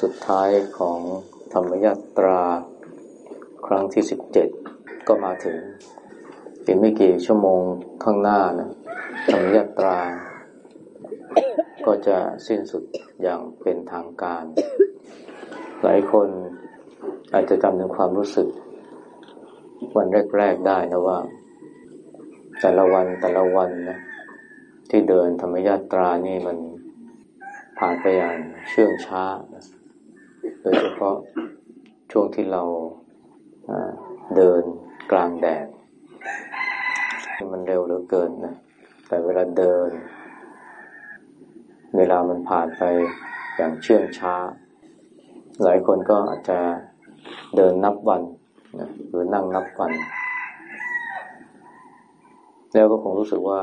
สุดท้ายของธรรมยาตราครั้งที่สิบเจ็ดก็มาถึงอีกไม่กี่ชั่วโมงข้างหน้านะธรรมยาตรา ก็จะสิ้นสุดอย่างเป็นทางการ หลายคนอาจจะจำถึงความรู้สึก วันแรก ๆได้นะว่า แต่ละวันแต่ละวันนะที่เดินธรรมยาตรานี่มันผ่านไปอย่างเชื่องช้า โดยเฉพาะช่วงที่เราเดินกลางแดด มันเร็วเหลือเกินนะ แต่เวลาเดิน เวลามันผ่านไปอย่างเชื่องช้า หลายคนก็อาจจะเดินนับวันนะหรือนั่งนับวัน แล้วก็คงรู้สึกว่า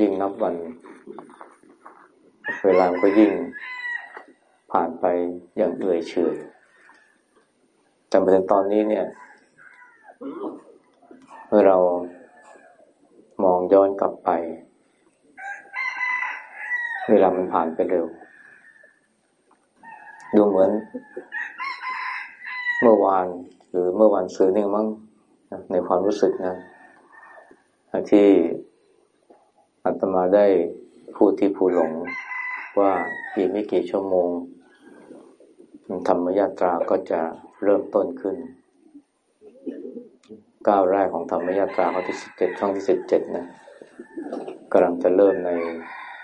ยิ่งนับวัน เวลาก็ยิ่ง ผ่านไปอย่างเอื่อยเฉยแต่มาถึงตอนนี้เนี่ย เมื่อเรามองย้อนกลับไป เวลามันผ่านไปเร็ว ดูเหมือน เมื่อวานหรือเมื่อวันซื้อนี่มั้งในความรู้สึกนะ ที่อาตมาได้พูดที่ภูหลง ว่าอีกไม่กี่ชั่วโมง ธรรมยาตราก็จะเริ่มต้นขึ้นก้าวแรกของธรรมยาตราข้อที่สิบเจ็ดช่องที่สิบเจ็ดนะกำลังจะเริ่มใน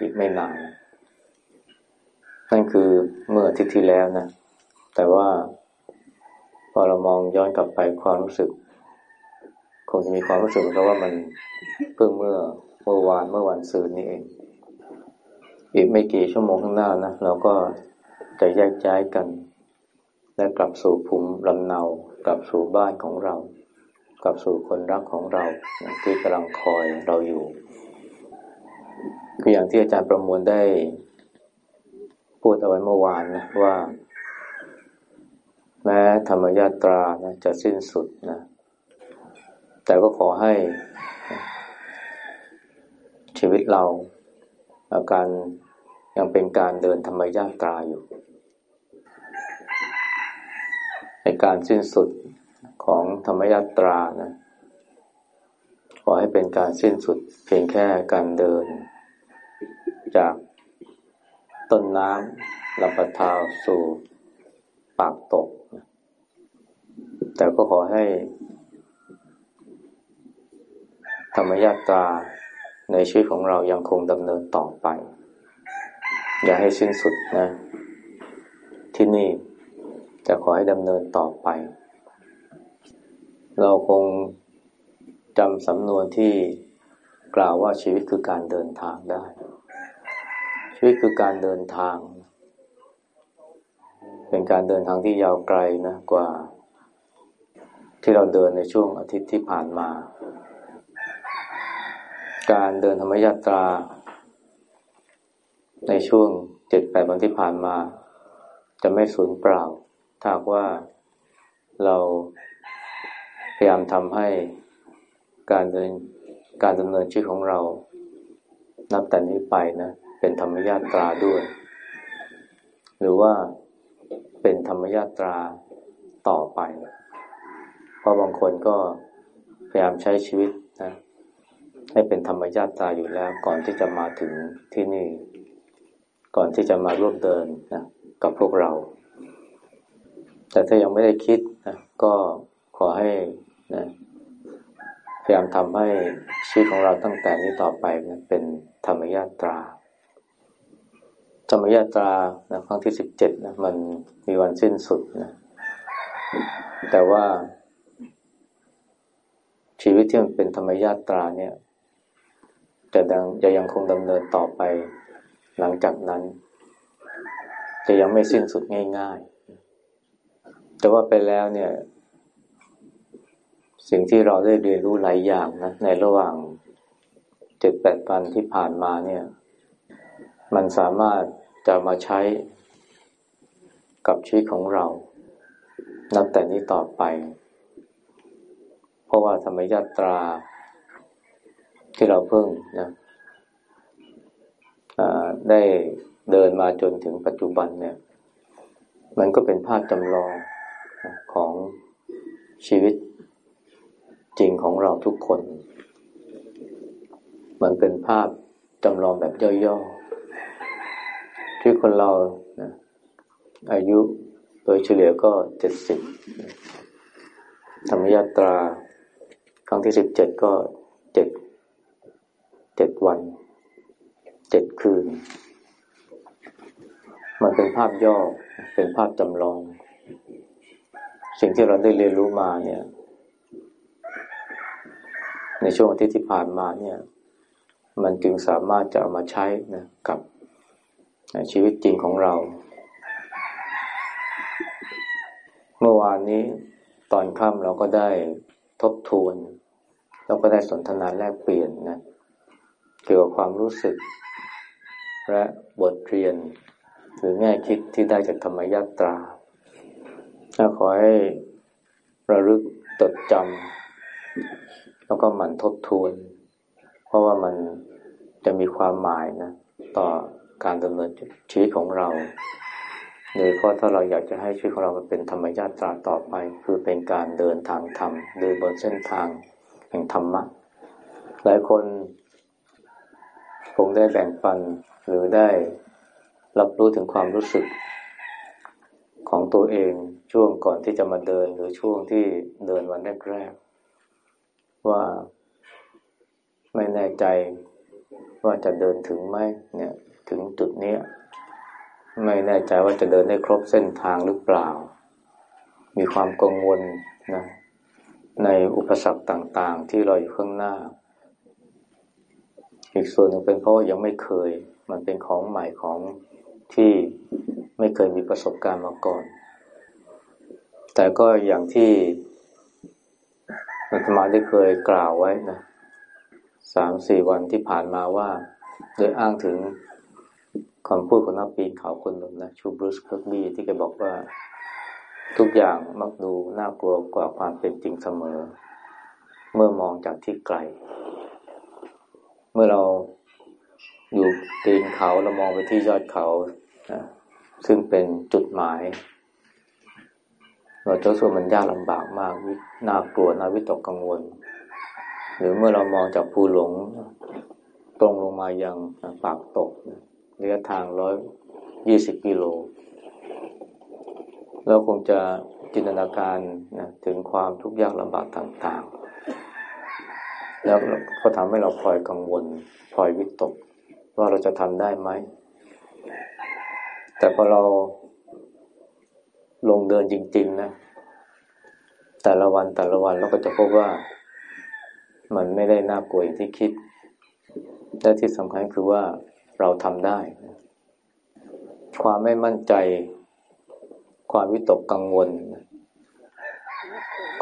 อีกไม่นานนั่นคือเมื่ออาทิตย์ที่แล้วนะ แต่ว่าพอเรามองย้อนกลับไปความรู้สึก คงจะมีความรู้สึกเพราะว่ามันเพิ่งเมื่อเมื่อวานเมื่อวันซืนนี้เอง อีกไม่กี่ชั่วโมงข้างหน้านะเราก็จะแยกย้ายกัน และกลับสู่ภูมิลำเนากลับสู่บ้านของเรา กลับสู่คนรักของเราที่กำลังคอยเราอยู่คืออย่างที่อาจารย์ประมวลได้ พูดเอาไว้เมื่อวานนะว่า แม้ธรรมยาตรานะจะสิ้นสุดนะ แต่ก็ขอให้ชีวิตเรา อาการยังเป็นการเดินธรรมยาตราอยู่ในการสิ้นสุดของธรรมยาตรานะขอให้เป็นการสิ้นสุดเพียงแค่การเดิน จากต้นน้ำลำปะทาวสู่ปากตก แต่ก็ขอให้ ธรรมยาตรา ในชีวิตของเรายังคงดำเนินต่อไป อย่าให้สิ้นสุดนะ ที่นี่จะขอให้ดำเนินต่อไป เราคงจำสำนวนที่กล่าวว่าชีวิตคือการเดินทางได้ ชีวิตคือการเดินทาง เป็นการเดินทางที่ยาวไกลนะกว่า ที่เราเดินในช่วงอาทิตย์ที่ผ่านมา การเดินธรรมยาตรา ในช่วงเจ็ดแปดวันที่ผ่านมา จะไม่สูญเปล่า ถ้าว่าเราพยายามทำให้การเดินการดำเนินชีวิตของเรา นับแต่นี้ไปนะ เป็นธรรมยาตราด้วย หรือว่าเป็นธรรมยาตราต่อไป เพราะบางคนก็พยายามใช้ชีวิต ให้เป็นธรรมญาตาอยู่แล้ว ก่อนที่จะมาถึงที่นี่ ก่อนที่จะมาร่วมเดินนะกับพวกเรา แต่ถ้ายังไม่ได้คิดนะก็ขอให้นะพยายามทำให้ชีวิตของเราตั้งแต่นี้ต่อไปนะเป็นธรรมญาตราธรรมญาตรานะครั้งที่สิบเจ็ดนะมันมีวันสิ้นสุดนะแต่ว่าชีวิตที่มันเป็นธรรมญาตราเนี่ย จะดังจะยังคงดำเนินต่อไป หลังจากนั้น จะยังไม่สิ้นสุดง่าย ๆ แต่ว่าไปแล้วเนี่ย สิ่งที่เราได้เรียนรู้หลายอย่างนะในระหว่างเจ็ดแปดปันที่ผ่านมาเนี่ย มันสามารถจะมาใช้กับชีวิตของเรา นับแต่นี้ต่อไป เพราะว่าธรรมยาตรา ที่เราเพิ่งนะได้เดินมาจนถึงปัจจุบันเนี่ย มันก็เป็นภาพจำลองของชีวิตจริงของเราทุกคน มันเป็นภาพจำลองแบบย่อๆที่คนเรานะอายุโดยเฉลี่ยก็เจ็ดสิบธรรมยาตรา ครั้งที่สิบเจ็ดก็เจ็ด จ็ดวันเจ็ดคืน มันเป็นภาพย่อเป็นภาพจำลอง สิ่งที่เราได้เรียนรู้มาเนี่ย ในช่วงอาทิตย์ที่ผ่านมาเนี่ย มันจึงสามารถจะเอามาใช้นะกับชีวิตจริงของเรา เมื่อวานนี้ตอนค่ำเราก็ได้ทบทวน เราก็ได้สนทนาแลกเปลี่ยนนะเเกี่ยวกับความรู้สึก และบทเรียน หรือแง่คิดที่ได้จากธรรมยาตราขอให้ระลึกจดจำแล้วก็หมั่นทบทวน เพราะว่ามันจะมีความหมายนะ ต่อการดำเนินชีวิตของเราโดยเพราะถ้าเราอยากจะให้ชีวิตของเราเป็นธรรมญาตราต่อไป คือเป็นการเดินทางธรรมเดินบนเส้นทางแห่งธรรมะ หลายคน คงได้แบ่งปันหรือได้รับรู้ถึงความรู้สึกของตัวเองช่วงก่อนที่จะมาเดินหรือช่วงที่เดินวันแรกๆว่าไม่แน่ใจว่าจะเดินถึงไหมเนี่ยถึงจุดนี้ไม่แน่ใจว่าจะเดินได้ครบเส้นทางหรือเปล่า มีความกังวลนะในอุปสรรคต่างๆ ที่รออยู่ข้างหน้า อีกส่วนหนึ่งเป็นเพราะยังไม่เคย มันเป็นของใหม่ของที่ไม่เคยมีประสบการณ์มาก่อน แต่ก็อย่างที่นักมาได้เคยกล่าวไว้นะสามสี่วันที่ผ่านมาว่า โดยอ้างถึงคำพูดของนักปีนเขาคนหนึ่งนะชูบรูซเคิร์กบี้ที่แกบอกว่าทุกอย่างมักดูน่ากลัวกว่าความเป็นจริงเสมอ เมื่อมองจากที่ไกล เมื่อเราอยู่ตีนเขาเรามองไปที่ยอดเขาซึ่งเป็นจุดหมาย เราจะส่วนมันยากลำบากมากน่ากลัวน่าวิตกกังวล หรือเมื่อเรามองจากภูหลงตรงลงมายังปากตกระยะทางร้อยยี่สิบกิโล เราคงจะจินตนาการนะถึงความทุกข์ยากลำบากต่างๆ แล้วก็ทำให้เราพลอยกังวลพลอยวิตก ว่าเราจะทำได้ไหม แต่พอเราลงเดินจริง ๆ นะ แต่ละวันแต่ละวันเราก็จะพบว่ามันไม่ได้น่ากลัวอย่างที่คิด และที่สำคัญคือว่าเราทำได้ ความไม่มั่นใจ ความวิตกกังวล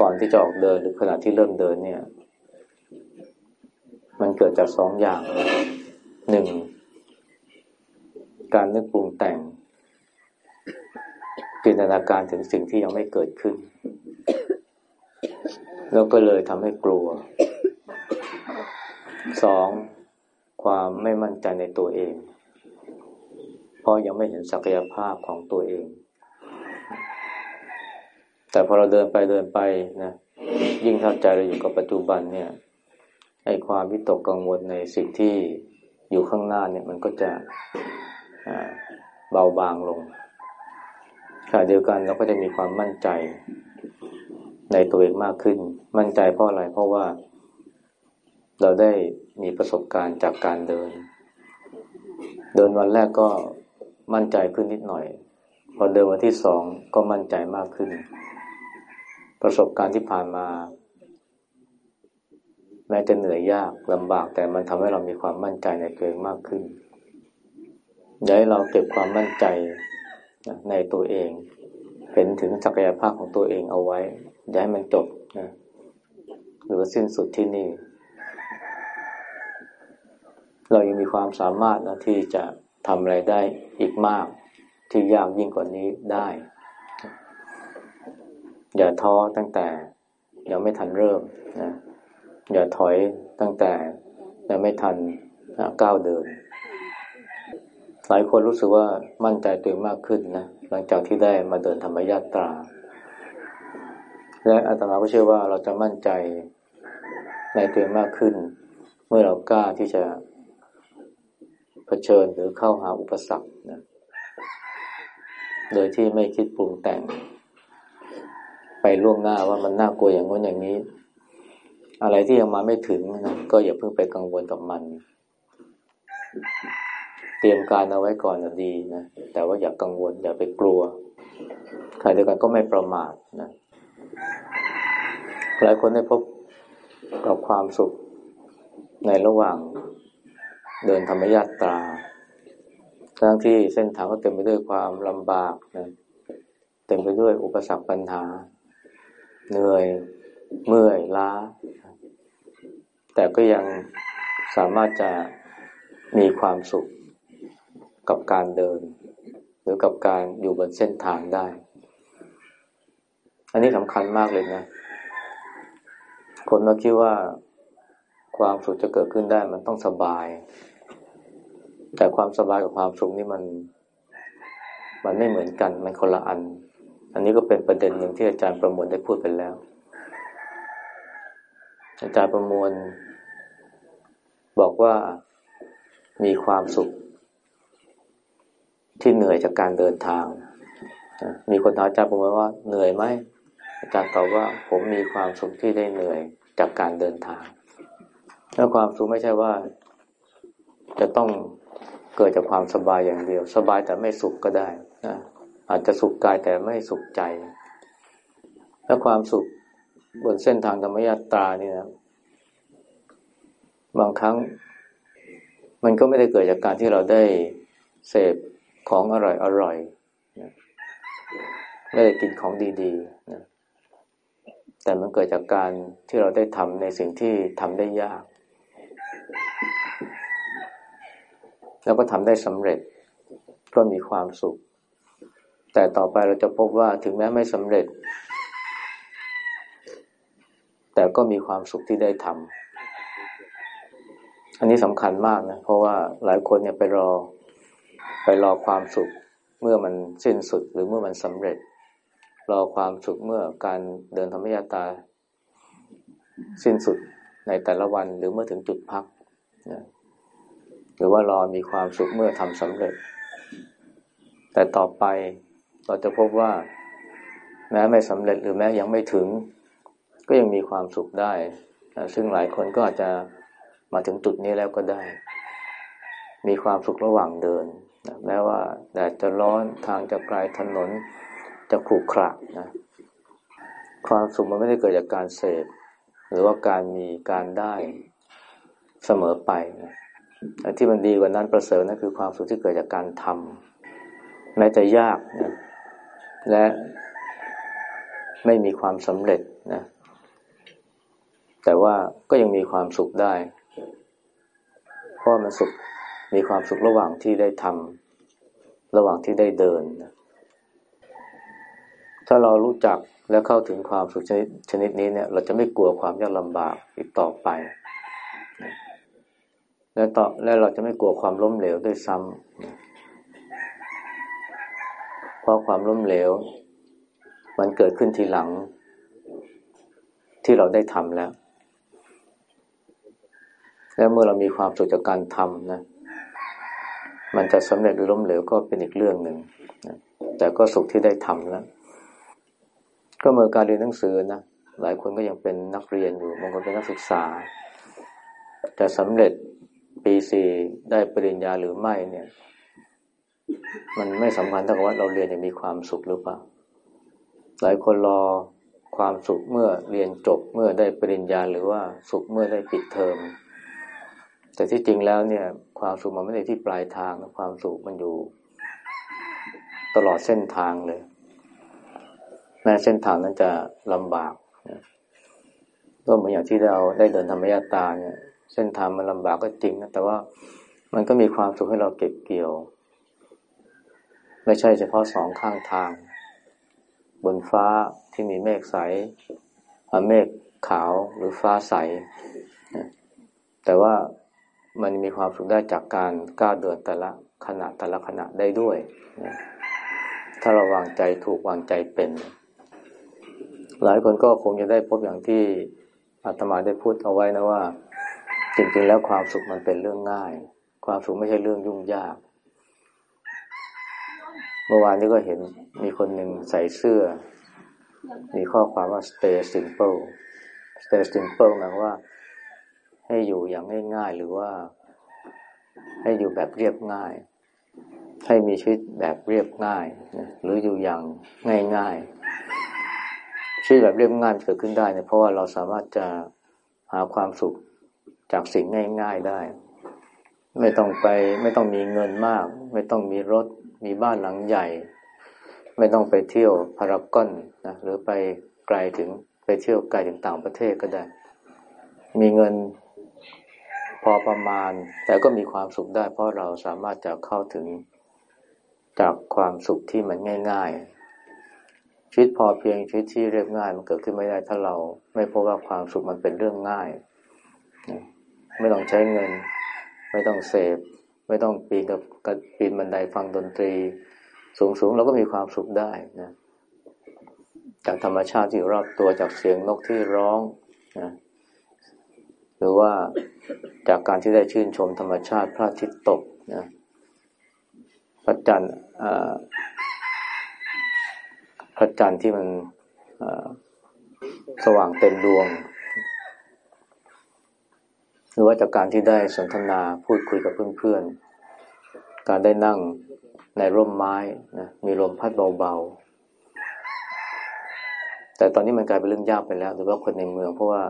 ก่อนที่จะออกเดินหรือขณะที่เริ่มเดินเนี่ย มันเกิดจากสองอย่างหนึ่งการนึกปรุงแต่ง จินตนาการถึงสิ่งที่ยังไม่เกิดขึ้น แล้วก็เลยทำให้กลัวสองความไม่มั่นใจในตัวเอง เพราะยังไม่เห็นศักยภาพของตัวเอง แต่พอเราเดินไปเดินไปนะยิ่งเข้าใจเราอยู่กับปัจจุบันเนี่ย อ้ความวิตกกังวลในสิ่งที่อยู่ข้างหน้าเนี่ยมันก็จะเบาบางลงขณะเดียวกันเราก็จะมีความมั่นใจในตัวเองมากขึ้น มั่นใจเพราะอะไร เพราะว่า เราได้มีประสบการณ์จากการเดิน เดินวันแรกก็มั่นใจขึ้นนิดหน่อย พอเดินวันที่สองก็มั่นใจมากขึ้น ประสบการณ์ที่ผ่านมา แม้จะเหนื่อยยากลำบาก แต่มันทำให้เรามีความมั่นใจในตัวเองมากขึ้นอย่าให้เราเก็บความมั่นใจในตัวเอง เห็นถึงศักยภาพของตัวเองเอาไว้อย่าให้มันจบนะหรือสิ้นสุดที่นี่ เรายังมีความสามารถนะที่จะทำอะไรได้อีกมาก ที่ยากยิ่งกว่านี้ได้ อย่าท้อตั้งแต่ยังไม่ทันเริ่มนะ อย่าถอยตั้งแต่ยังไม่ทันก้าวเดิน หลายคนรู้สึกว่ามั่นใจตัวเองมากขึ้นนะหลังจากที่ได้มาเดินธรรมยาตรา และอาตมาก็เชื่อว่าเราจะมั่นใจในตัวมากขึ้น เมื่อเรากล้าที่จะเผชิญหรือเข้าหาอุปสรรคนะโดยที่ไม่คิดปรุงแต่ง ไปล่วงหน้าว่ามันน่ากลัวอย่างนู้นอย่างนี้ อะไรที่ยังมาไม่ถึงนะก็อย่าเพิ่งไปกังวลกับมัน เตรียมการเอาไว้ก่อนจะดีนะแต่ว่าอย่ากกังวล อย่าไปกลัวใครเดียวกันก็ไม่ประมาทนะหลายคนได้พบกับความสุขในระหว่างเดินธรรมยาตรา ทั้งที่เส้นทางก็เต็มไปด้วยความลำบากนะเต็มไปด้วยอุปสรรคปัญหา เหนื่อย เมื่อยล้า แต่ก็ยังสามารถจะมีความสุขกับการเดิน หรือกับการอยู่บนเส้นทางได้ อันนี้สำคัญมากเลยนะ คนเราคิดว่าความสุขจะเกิดขึ้นได้มันต้องสบาย แต่ความสบายกับความสุขนี่มัน มันไม่เหมือนกัน มันคนละอัน อันนี้ก็เป็นประเด็นหนึ่งที่อาจารย์ประมวลได้พูดไปแล้ว อาจารย์ประมวล บอกว่ามีความสุข ที่เหนื่อยจากการเดินทาง มีคนถามอาจารย์ประมวลว่าเหนื่อยไหมอาจารย์ตอบว่าผมมีความสุขที่ได้เหนื่อยจากการเดินทาง แล้วความสุขไม่ใช่ว่า จะต้องเกิดจากความสบายอย่างเดียว สบายแต่ไม่สุขก็ได้นะอาจจะสุขกายแต่ไม่สุขใจ และความสุข บนเส้นทางธรรมยาตรานี่นะบางครั้ง มันก็ไม่ได้เกิดจากการที่เราได้เสพของอร่อยอร่อยนะไม่ได้กินของดีๆนะแต่มันเกิดจากการที่เราได้ทำในสิ่งที่ทำได้ยาก แล้วก็ทำได้สำเร็จก็มีความสุข แต่ต่อไปเราจะพบว่าถึงแม้ไม่สำเร็จ แต่ก็มีความสุขที่ได้ทำอันนี้สำคัญมากนะ เพราะว่าหลายคนเนี่ยไปรอ ไปรอความสุขเมื่อมันสิ้นสุดหรือเมื่อมันสำเร็จ รอความสุขเมื่อการเดินธรรมยาตา สิ้นสุดในแต่ละวันหรือเมื่อถึงจุดพักนะหรือว่ารอมีความสุขเมื่อทำสำเร็จ แต่ต่อไปเราจะพบว่า แม้ไม่สำเร็จหรือแม้ยังไม่ถึง ก็ยังมีความสุขได้ ซึ่งหลายคนก็อาจจะมาถึงจุดนี้แล้วก็ได้ มีความสุขระหว่างเดินแม้ว่าแดดจะร้อนทางจะไกลถนนจะขรุขระนะความสุขมันไม่ได้เกิดจากการเสพ หรือว่าการมีการได้เสมอไปนะที่มันดีกว่านั้นประเสริฐนั่นคือความสุขที่เกิดจากการทำแม้จะยากนะและไม่มีความสำเร็จนะ แต่ว่าก็ยังมีความสุขได้ เพราะมันสุขมีความสุขระหว่างที่ได้ทำระหว่างที่ได้เดิน ถ้าเรารู้จักและเข้าถึงความสุขชนิดชนิดนี้เนี่ย เราจะไม่กลัวความยากลำบากอีกต่อไป และต่อและเราจะไม่กลัวความล้มเหลวด้วยซ้ำเพราะความล้มเหลว มันเกิดขึ้นทีหลัง ที่เราได้ทำแล้ว และเมื่อเรามีความสุขจากการทำนะ มันจะสำเร็จหรือล้มเหลวก็เป็นอีกเรื่องหนึ่งนะแต่ก็สุขที่ได้ทำแล้ว ก็เมื่อการเรียนหนังสือนะ หลายคนก็ยังเป็นนักเรียนอยู่บางคนเป็นนักศึกษา แต่สำเร็จปีสี่ได้ปริญญาหรือไม่เนี่ย มันไม่สำคัญเท่ากับว่าเราเรียนอย่างมีความสุขหรือเปล่า หลายคนรอความสุขเมื่อเรียนจบเมื่อได้ปริญญาหรือว่าสุขเมื่อได้ปิดเทอม แต่ที่จริงแล้วเนี่ย ความสุขมันไม่ได้ที่ปลายทางความสุขมันอยู่ ตลอดเส้นทางเลยแม้เส้นทางนั้นจะลำบากก็เหมือนอย่างที่เราได้เดินธรรมยาตาเนี่ย เส้นทางมันลำบากก็จริงนะแต่ว่ามันก็มีความสุขให้เราเก็บเกี่ยว ไม่ใช่เฉพาะสองข้างทาง บนฟ้าที่มีเมฆใสเมฆขาวหรือฟ้าใส แต่ว่า มันมีความสุขได้จากการก้าวเดินแต่ละขณะแต่ละขณะได้ด้วยถ้าเราวางใจถูกวางใจเป็น หลายคนก็คงจะได้พบอย่างที่อาตมาได้พูดเอาไว้นะว่า จริงๆแล้วความสุขมันเป็นเรื่องง่าย ความสุขไม่ใช่เรื่องยุ่งยาก เมื่อวานนี้ก็เห็นมีคนหนึ่งใส่เสื้อ มีข้อความว่า stay simple stay simple หมายว่า ให้อยู่อย่างง่ายๆ หรือว่า ให้อยู่แบบเรียบง่าย ให้มีชีวิตแบบเรียบง่ายหรืออยู่อย่างง่ายๆชีวิตแบบเรียบง่ายเกิดขึ้นได้เนี่ยเพราะว่าเราสามารถจะหาความสุขจากสิ่งง่าย ๆได้ ไม่ต้องไป ไม่ต้องมีเงินมาก ไม่ต้องมีรถ มีบ้านหลังใหญ่ ไม่ต้องไปเที่ยวพารากอนนะหรือไปไกลถึงไปเที่ยวไกลถึงต่างประเทศก็ได้ มีเงิน พอประมาณ แต่ก็มีความสุขได้ เพราะเราสามารถจะเข้าถึงจากความสุขที่มันง่าย ๆ ชีวิตพอเพียงชีวิตที่เรียบง่ายมันเกิดขึ้นไม่ได้ถ้าเราไม่พบว่าความสุขมันเป็นเรื่องง่าย ไม่ต้องใช้เงิน ไม่ต้องเสพ ไม่ต้องปีนกับปีนบันไดฟังดนตรี สูงๆเราก็มีความสุขได้นะจากธรรมชาติที่รอบตัวจากเสียงนกที่ร้องนะ หรือว่าจากการที่ได้ชื่นชมธรรมชาติพระอาทิตย์ตกนะพระจันทร์พระจันทร์ที่มันสว่างเต็มดวง หรือว่าจากการที่ได้สนทนาพูดคุยกับเพื่อนๆ การได้นั่งในร่มไม้นะมีลมพัดเบาๆ แต่ตอนนี้มันกลายเป็นเรื่องยากไปแล้วหรือว่าคนในเมืองเพราะว่า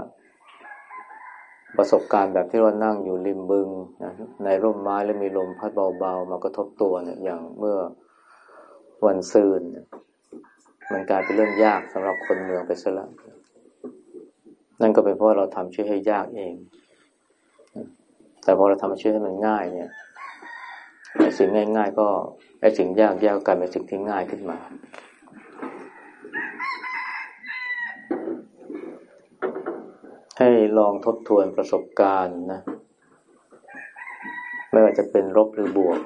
ประสบการณ์แบบที่เรานั่งอยู่ริมบึงนะในร่มไม้แล้วมีลมพัดเบาๆ มากระทบตัวเนี่ยอย่างเมื่อวันซืนมันกลายเป็นเรื่องยากสำหรับคนเมืองไปซะแล้วนั่นก็เป็นเพราะเราทำชีวิตให้ยากเอง แต่พอเราทำชีวิตให้มันง่ายเนี่ยสิ่งง่าย ๆ ก็ไอ้สิ่งยากยากกลายเป็นสิ่งที่ง่ายขึ้นมา ให้ลองทบทวนประสบการณ์นะ ไม่ว่าจะเป็นลบหรือบวก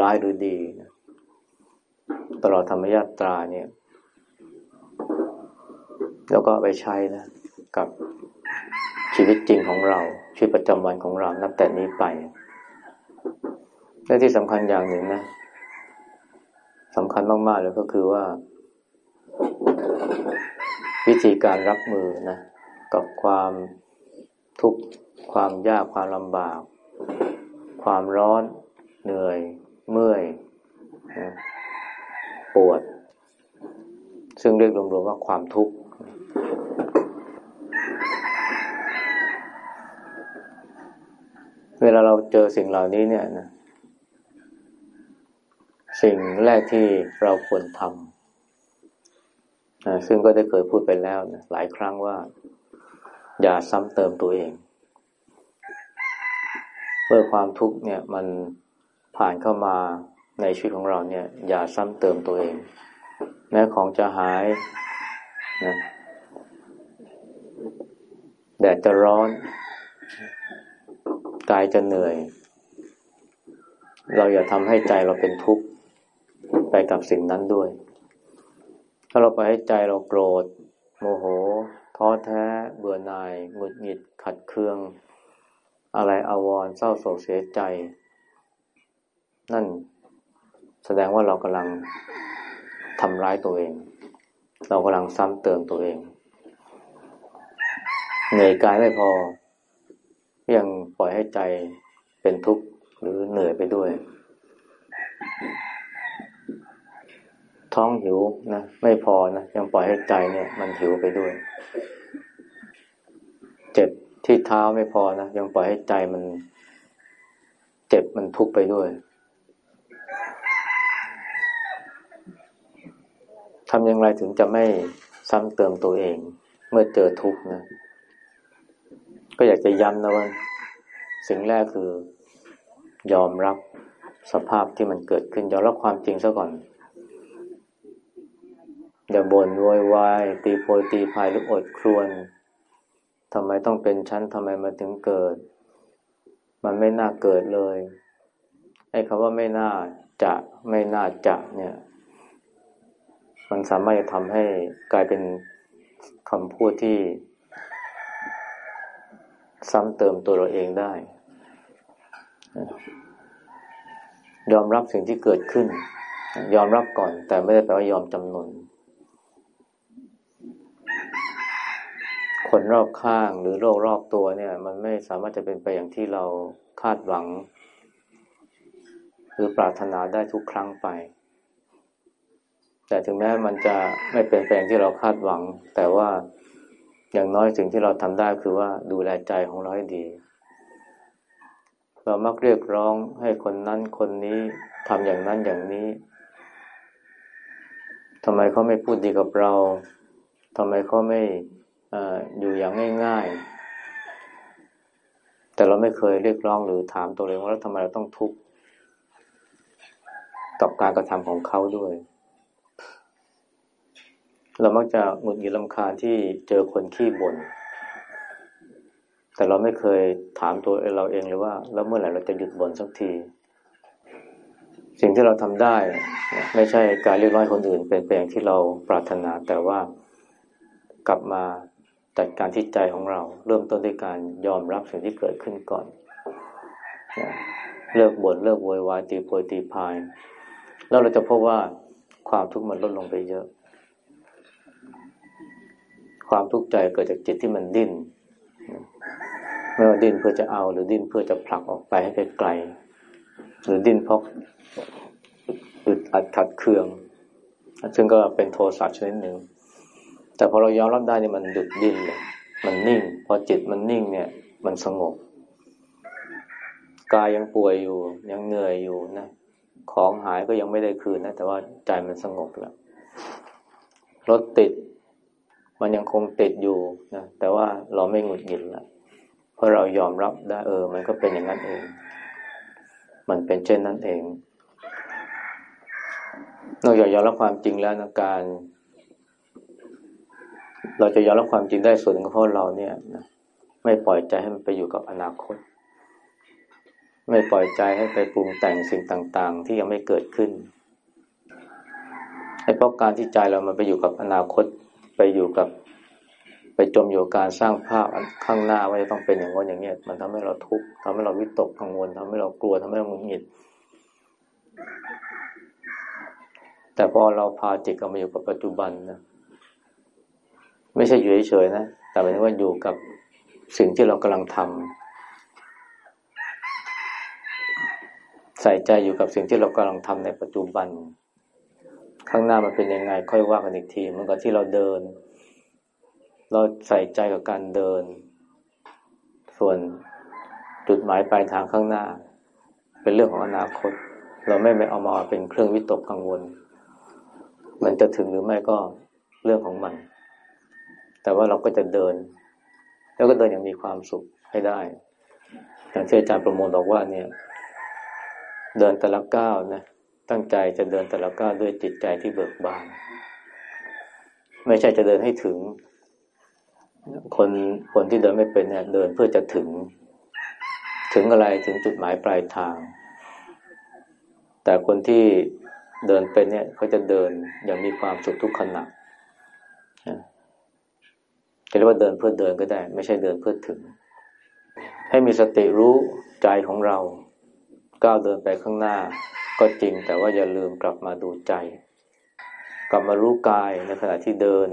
ร้ายหรือดีนะตลอดธรรมยาตราเนี่ย แล้วก็ไปใช้นะ กับชีวิตจริงของเรา ชีวิตประจำวันของเรานับแต่นี้ไป และที่สำคัญอย่างหนึ่งนะสำคัญมาก ๆ เลยก็คือว่า วิธีการรับมือนะ กับความทุกข์ความยากความลำบาก ความร้อนเหนื่อย เมื่อยปวด ซึ่งเรียกรวมๆว่าความทุกข์เวลาเราเจอสิ่งเหล่านี้เนี่ยนะสิ่งแรกที่เราควรทำซึ่งก็ได้เคยพูดไปแล้วนะหลายครั้งว่า อย่าซ้ำเติมตัวเองเมื่อความทุกข์เนี่ยมันผ่านเข้ามาในชีวิตของเราเนี่ย อย่าซ้ำเติมตัวเอง แม้ของจะหายนะแดดจะร้อนกายจะเหนื่อย เราอย่าทำให้ใจเราเป็นทุกข์ไปกับสิ่งนั้นด้วย ถ้าเราไปให้ใจเราโกรธ โมโห ท้อแท้เบื่อหน่ายหงุดหงิดขัดเคือง อะไรอาวรเศร้าโศกเสียใจ นั่นแสดงว่าเรากำลังทำร้ายตัวเอง เรากำลังซ้ำเติมตัวเอง เหนื่อยกายไม่พอ ยังปล่อยให้ใจเป็นทุกข์หรือเหนื่อยไปด้วย ท้องหิวนะไม่พอนะยังปล่อยให้ใจเนี่ย มันหิวไปด้วย เจ็บที่เท้าไม่พอนะยังปล่อยให้ใจมัน เจ็บมันทุกข์ไปด้วยทำอย่างไรถึงจะไม่ซ้ำเติมตัวเอง เมื่อเจอทุกข์นะ ก็อยากจะย้ำนะว่าสิ่งแรกคือ ยอมรับสภาพที่มันเกิดขึ้นยอมรับความจริงซะก่อน อย่าบ่นโวยวายตีโพยตีพายหรืออดครวนทำไมต้องเป็นชั้นทำไมมาถึงเกิด มันไม่น่าเกิดเลย ไอ้คำว่าไม่น่าจะไม่น่าจะเนี่ย มันสามารถจะทำให้กลายเป็นคำพูดที่ ซ้ำเติมตัวเราเองได้ ยอมรับสิ่งที่เกิดขึ้น ยอมรับก่อน แต่ไม่ได้แปลว่ายอมจำนน คนรอบข้างหรือโลกรอบตัวเนี่ย มันไม่สามารถจะเป็นไปอย่างที่เราคาดหวัง หรือปรารถนาได้ทุกครั้งไป แต่ถึงแม้มันจะไม่เป็นไปอย่างที่เราคาดหวัง แต่ว่าอย่างน้อยสิ่งที่เราทำได้คือว่าดูแลใจของเราให้ดี เรามักเรียกร้องให้คนนั้นคนนี้ทำอย่างนั้นอย่างนี้ทำไมเขาไม่พูดดีกับเราทำไมเขาไม่ อยู่อย่างง่าย ๆ แต่เราไม่เคยเรียกร้องหรือถามตัวเองว่าแล้วทำไมเราต้องทุกข์กับการกระทำของเขาด้วย เรามักจะหงุดหงิดลำคาญที่เจอคนขี้บ่นแต่เราไม่เคยถามตัวเราเองเลยว่า แล้วเมื่อไหร่เราจะหยุดบ่นสักที สิ่งที่เราทำได้ ไม่ใช่การเรียกร้องคนอื่นเป็นไปอย่างที่เราปรารถนาแต่ว่ากลับมา จัดการที่ใจของเรา เริ่มต้นด้วยการยอมรับสิ่งที่เกิดขึ้นก่อนเลิกบน่นเลิกโวยวายตีโพยตีพาย แล้วเราจะพบว่าความทุกข์มันลดลงไปเยอะ ความทุกข์ใจเกิดจากจิตที่มันดิ้นไม่ว่าดิ้นเพื่อจะเอา หรือดิ้นเพื่อจะผลักออกไปให้ไกลหรือดิ้นเพราะอึดอัดขัดเคือง ซึ่งก็เป็นโทสะชนิดหนึ่ง แต่พอเรายอมรับได้เนี่ยมันหยุดดิ้นเลยมันนิ่ง พอจิตมันนิ่งเนี่ย มันสงบกายยังป่วยอยู่ ยังเหนื่อยอยู่นะของหายก็ยังไม่ได้คืนนะแต่ว่าใจมันสงบแล้วรถติด มันยังคงติดอยู่นะแต่ว่าเราไม่หงุดหงิดละเพราะเรายอมรับได้เออ มันก็เป็นอย่างนั้นเอง มันเป็นเช่นนั้นเองนอกจากยอมรับความจริงแล้วนะการ เราจะยอมรับความจริงได้ส่วนหนึ่งเพราะเราเนี่ยนะไม่ปล่อยใจให้มันไปอยู่กับอนาคต ไม่ปล่อยใจให้ไปปรุงแต่งสิ่งต่าง ๆ ที่ยังไม่เกิดขึ้นไอ้เพราะการที่ใจเรามันไปอยู่กับอนาคต ไปอยู่กับ ไปจมอยู่การสร้างภาพข้างหน้าว่าจะต้องเป็นอย่างนั้อย่างนี้มันทำให้เราทุกข์ทำให้เราวิตกกังวลทำให้เรากลัวทำให้เราหงุดหงิด แต่พอเราพาจิตกลับมาอยู่กับปัจจุบันนะ ไม่ใช่อยู่เฉยๆนะ แต่หมายถึงว่าอยู่กับสิ่งที่เรากำลังทำใส่ใจอยู่กับสิ่งที่เรากำลังทำในปัจจุบัน ข้างหน้ามันเป็นยังไง ค่อยว่ากันอีกทีมันก็ที่เราเดิน เราใส่ใจกับการเดิน ส่วนจุดหมายปลายทางข้างหน้า เป็นเรื่องของอนาคต เราไม่ไปเอามาเป็นเครื่องวิตกกังวล มันจะถึงหรือไม่ก็เรื่องของมัน แต่ว่าเราก็จะเดิน แล้วก็เดินอย่างมีความสุขให้ได้ อย่างที่อาจารย์ประมวลบอกว่าเนี่ย เดินแต่ละก้าวนะตั้งใจจะเดินแต่ละก้าวด้วยจิตใจที่เบิกบาน ไม่ใช่จะเดินให้ถึง คนคนที่เดินไม่เป็นเนี่ย เดินเพื่อจะถึง ถึงอะไรถึงจุดหมายปลายทาง แต่คนที่เดินเป็นเนี่ยเขาจะเดินอย่างมีความสุขทุกขณะ จะเรียกว่าเดินเพื่อเดินก็ได้ ไม่ใช่เดินเพื่อถึง ให้มีสติรู้ใจของเรา ก้าวเดินไปข้างหน้า ก็จริงแต่ว่าอย่าลืมกลับมาดูใจ กลับมารู้กายในขณะที่เดิน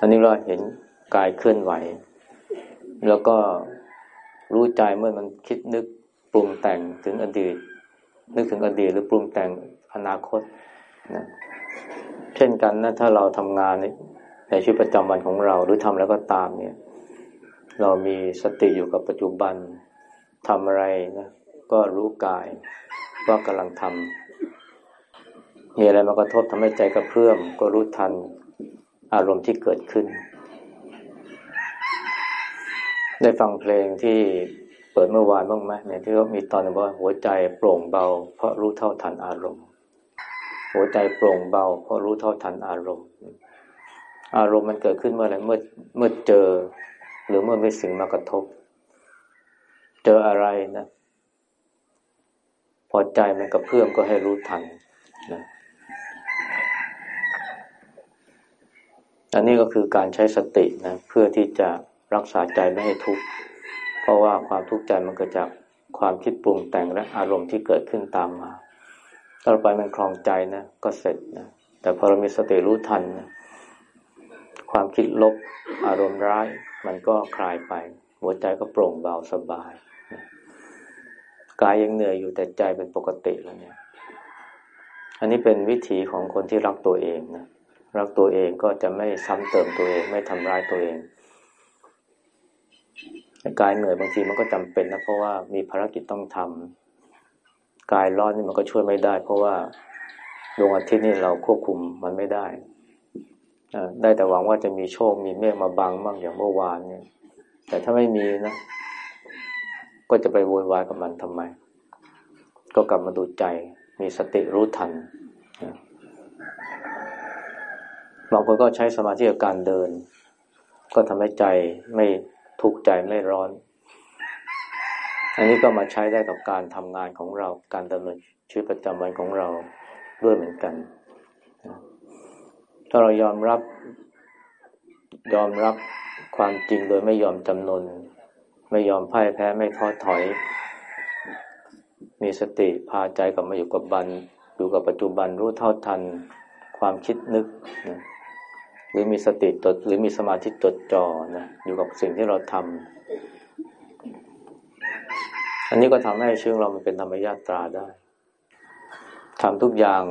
อันนี้เราเห็นกายเคลื่อนไหว แล้วก็รู้ใจเมื่อมันคิดนึกปรุงแต่งถึงอดีต นึกถึงอดีตหรือปรุงแต่งอนาคตนะเช่นกันนะถ้าเราทำงาน ในชีวิตประจำวันของเราหรือทำแล้วก็ตามเนี่ย เรามีสติอยู่กับปัจจุบันทำอะไรนะก็รู้กายว่ากำลังทำมีอะไรมากระทบทำให้ใจกระเพื่อมก็รู้ทันอารมณ์ที่เกิดขึ้น ได้ฟังเพลงที่เปิดเมื่อวานบ้างไหมเนี่ยที่เขามีตอนนึงว่าหัวใจโปร่งเบา เพราะรู้เท่าทันอารมณ์ หัวใจโปร่งเบา เพราะรู้เท่าทันอารมณ์ อารมณ์มันเกิดขึ้นเมื่อไรเมื่อเมื่อเจอ หรือเมื่อมีสิ่งมากระทบ เจออะไรนะ พอใจมันกระเพื่อมก็ให้รู้ทันนะอันนี้ก็คือการใช้สตินะเพื่อที่จะรักษาใจไม่ให้ทุกข์เพราะว่าความทุกข์ใจมันเกิดจากความคิดปรุงแต่งและอารมณ์ที่เกิดขึ้นตามมาถ้าเราไปมันคลองใจนะก็เสร็จนะแต่พอเรามีสติรู้ทันนะ ความคิดลบอารมณ์ร้าย มันก็คลายไป หัวใจก็โปร่งเบาสบายกายยังเหนื่อยอยู่แต่ใจเป็นปกติแล้วเนี่ย อันนี้เป็นวิถีของคนที่รักตัวเองนะ รักตัวเองก็จะไม่ซ้ำเติมตัวเอง ไม่ทำร้ายตัวเอง กายเหนื่อยบางทีมันก็จำเป็นนะเพราะว่ามีภารกิจต้องทำ กายร้อนนี่มันก็ช่วยไม่ได้ เพราะว่าดวงอาทิตย์นี่เราควบคุมมันไม่ได้ ได้แต่หวังว่าจะมีโชคมีเมฆมาบังบ้างอย่างเมื่อวานเนี่ย แต่ถ้าไม่มีนะ ก็จะไปโวยวายกับมันทำไม ก็กลับมาดูใจ มีสติรู้ทันบางคนก็ใช้สมาธิกับการเดิน ก็ทำให้ใจไม่ทุกข์ใจไม่ร้อน อันนี้ก็มาใช้ได้กับการทำงานของเราการดำเนินชีวิตประจำวันของเราด้วยเหมือนกัน ถ้าเรายอมรับ ยอมรับความจริงโดยไม่ยอมจำนน ไม่ยอมพ่ายแพ้ไม่ท้อถอย มีสติพาใจกลับมาอยู่กับบัน อยู่กับปัจจุบันรู้เท่าทัน ความคิดนึกนะหรือมีสติจดหรือมีสมาธิจดจ่อนะอยู่กับสิ่งที่เราทำอันนี้ก็ทำให้ชีวิตเรามันเป็นธรรมญาตราได้ทำทุกอย่าง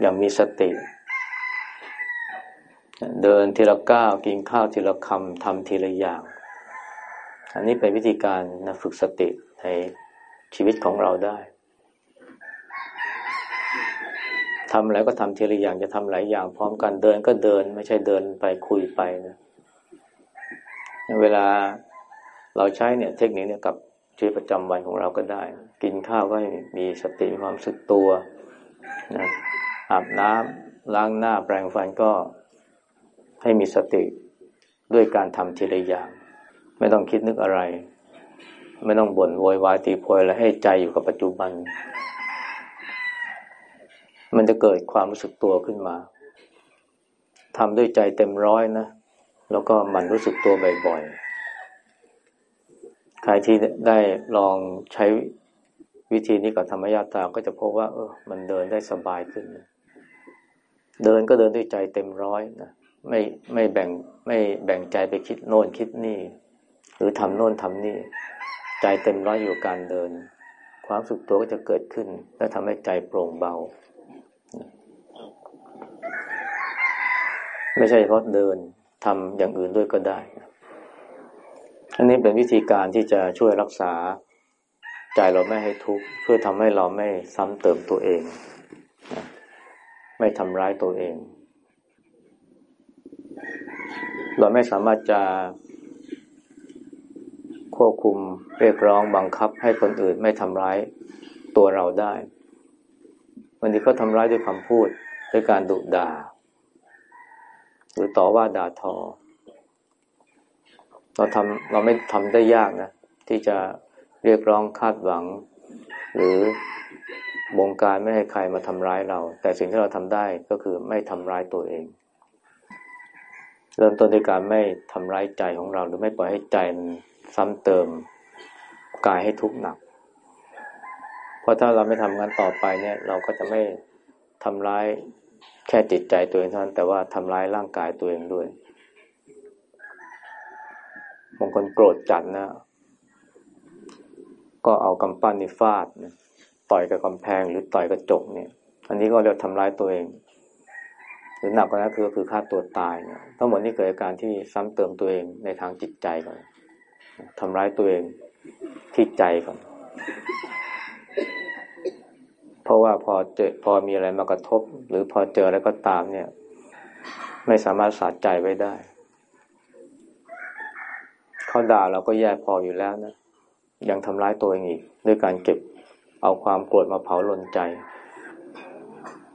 อย่างมีสติ เดินทีละก้าวกินข้าวทีละคำทำทีละอย่าง อันนี้เป็นวิธีการนะฝึกสติในชีวิตของเราได้ทำอะไรก็ทำทีละอย่างจะทำหลายอย่าง พร้อมกันเดินก็เดินไม่ใช่เดินไปคุยไปนะเวลาเราใช้เนี่ยเทคนิคเนี่ยกับชีวิตประจำวันของเราก็ได้ กินข้าวก็ให้มีสติมีความสึกตัวนะ อาบน้ำล้างหน้าแปรงฟันก็ให้มีสติด้วยการทำทีละอย่าง ไม่ต้องคิดนึกอะไร ไม่ต้องบ่นโวยวายตีโพยแล้วให้ใจอยู่กับปัจจุบัน มันจะเกิดความรู้สึกตัวขึ้นมาทำด้วยใจเต็มร้อยนะ แล้วก็มันรู้สึกตัวบ่อยๆ ใครที่ได้ลองใช้วิธีนี้กับธรรมญาตาก็จะพบว่า เออ มันเดินได้สบายขึ้น เดินก็เดินด้วยใจเต็มร้อยนะไม่ไม่แบ่งไม่แบ่งใจไปคิดโน่นคิดนี่ หรือทำโน่นทำนี่ ใจเต็มร้อยอยู่การเดิน ความสุขตัวก็จะเกิดขึ้น และทำให้ใจโปร่งเบา ไม่ใช่เฉพาะเดินทำอย่างอื่นด้วยก็ได้ อันนี้เป็นวิธีการที่จะช่วยรักษาใจเราไม่ให้ทุกข์ช่วยทำให้เราไม่ซ้ำเติมตัวเอง ไม่ทำร้ายตัวเอง เราไม่สามารถจะควบคุมเรียกร้องบังคับให้คนอื่นไม่ทำร้ายตัวเราได้ วันนี้เขาทำร้ายด้วยคำพูดด้วยการดุด่า หรือต่อว่าด่าทอ เราทำเราไม่ทำได้ยากนะ ที่จะเรียกร้องคาดหวัง หรือ บงการไม่ให้ใครมาทำร้ายเรา แต่สิ่งที่เราทำได้ก็คือไม่ทำร้ายตัวเอง เริ่มต้นด้วยการไม่ทำร้ายใจของเรา หรือไม่ปล่อยให้ใจมันซ้ำเติมกายให้ทุกข์หนัก เพราะถ้าเราไม่ทำงานต่อไปเนี่ย เราก็จะไม่ทำร้ายแค่จิตใจตัวเองเท่านั้นแต่ว่าทำร้ายร่างกายตัวเองด้วยบางคนโกรธจัดนะ ก็เอากำปั้นนี่ฟาดนะ ต่อยกับกำแพงหรือต่อยกระจกเนี่ย อันนี้ก็เรียกทำร้ายตัวเอง หรือหนักกว่านั้นคือคือฆ่าตัวตายเนี่ยทั้งหมดนี้เกิดจากการที่ซ้ำเติมตัวเองในทางจิตใจก่อนทำร้ายตัวเองที่ใจก่อน เพราะว่าพอเจอพอมีอะไรมากระทบ หรือพอเจออะไรก็ตามเนี่ย ไม่สามารถสาดใจไว้ได้เขาด่าเราก็แย่พออยู่แล้วนะ ยังทำร้ายตัวเองอีก ด้วยการเก็บ เอาความโกรธมาเผาลนใจ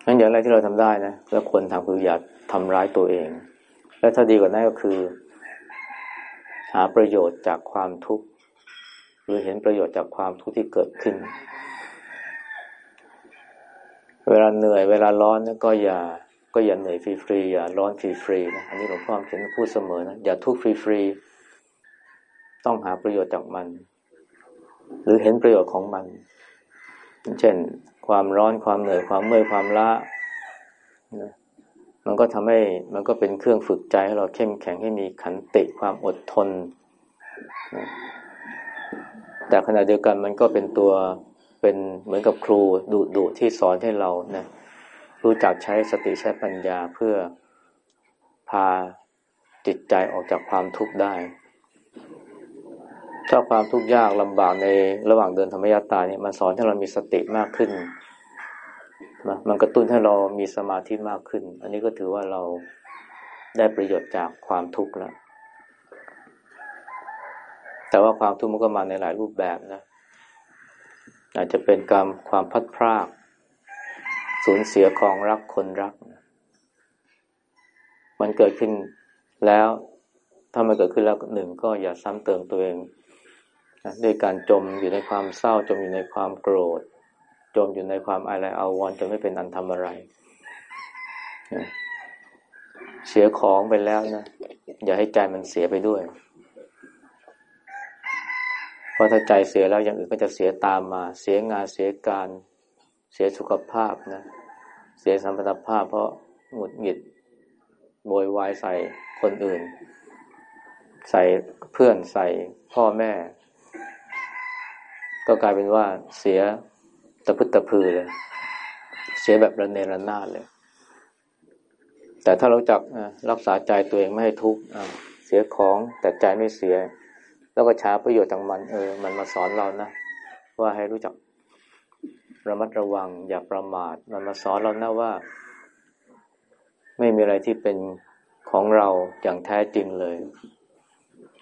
งั้นอย่างไรที่เราทำได้นะแล้วควรทำคืออย่าทำร้ายตัวเอง และถ้าดีกว่านั้นก็คือ หาประโยชน์จากความทุกข์หรือเห็นประโยชน์จากความทุกข์ที่เกิดขึ้น เวลาเหนื่อยเวลาร้อนก็อย่าก็อย่าเหนื่อยฟรีๆอย่าร้อนฟรีๆนะอันนี้หลวงพ่อเขียนพูดเสมอนะอย่าทุกข์ฟรีๆต้องหาประโยชน์จากมัน หรือเห็นประโยชน์ของมัน เช่น ความร้อนความเหนื่อยความเมื่อยความล้านะมันก็ทำให้มันก็เป็นเครื่องฝึกใจให้เราเข้มแข็งให้มีขันติความอดทนนะแต่ขณะเดียวกันมันก็เป็นตัวเป็นเหมือนกับครูดุดุที่สอนให้เรานะรู้จักใช้สติใช้ปัญญาเพื่อพาจิตใจออกจากความทุกข์ได้ ถ้าความทุกข์ยากลำบากในระหว่างเดินธรรมยาตาเนี่ยมันสอนให้เรามีสติมากขึ้นนะมันกระตุ้นให้เรามีสมาธิมากขึ้น อันนี้ก็ถือว่าเราได้ประโยชน์จากความทุกข์แล้วแต่ว่าความทุกข์มันก็มาในหลายรูปแบบนะ อาจจะเป็นการความพัดพราก สูญเสียของรักคนรัก มันเกิดขึ้นแล้วถ้ามันเกิดขึ้นแล้วหนึ่งก็อย่าซ้ำเติมตัวเอง ด้วยการจมอยู่ในความเศร้า จมอยู่ในความโกรธ จมอยู่ในความอะไรเอาวอนจนไม่เป็นอันทำอะไร เสียของไปแล้วนะ อย่าให้ใจมันเสียไปด้วย เพราะถ้าใจเสียแล้วอย่างอื่นก็จะเสียตามมา เสียงานเสียการเสียสุขภาพนะ เสียสัมพันธภาพ เพราะหงุดหงิดโวยวายใส่คนอื่น ใส่เพื่อนใส่พ่อแม่ ก็กลายเป็นว่าเสียตะพึดตะพือเลย เสียแบบระเนระนาดเลย แต่ถ้าเราจักรักษาใจตัวเองไม่ให้ทุกข์เสียของแต่ใจไม่เสีย แล้วก็ช้าประโยชน์จากมันเออ มันมาสอนเรานะ ว่าให้รู้จักระมัดระวัง อย่าประมาท มันมาสอนเรานะว่า ไม่มีอะไรที่เป็นของเราอย่างแท้จริงเลย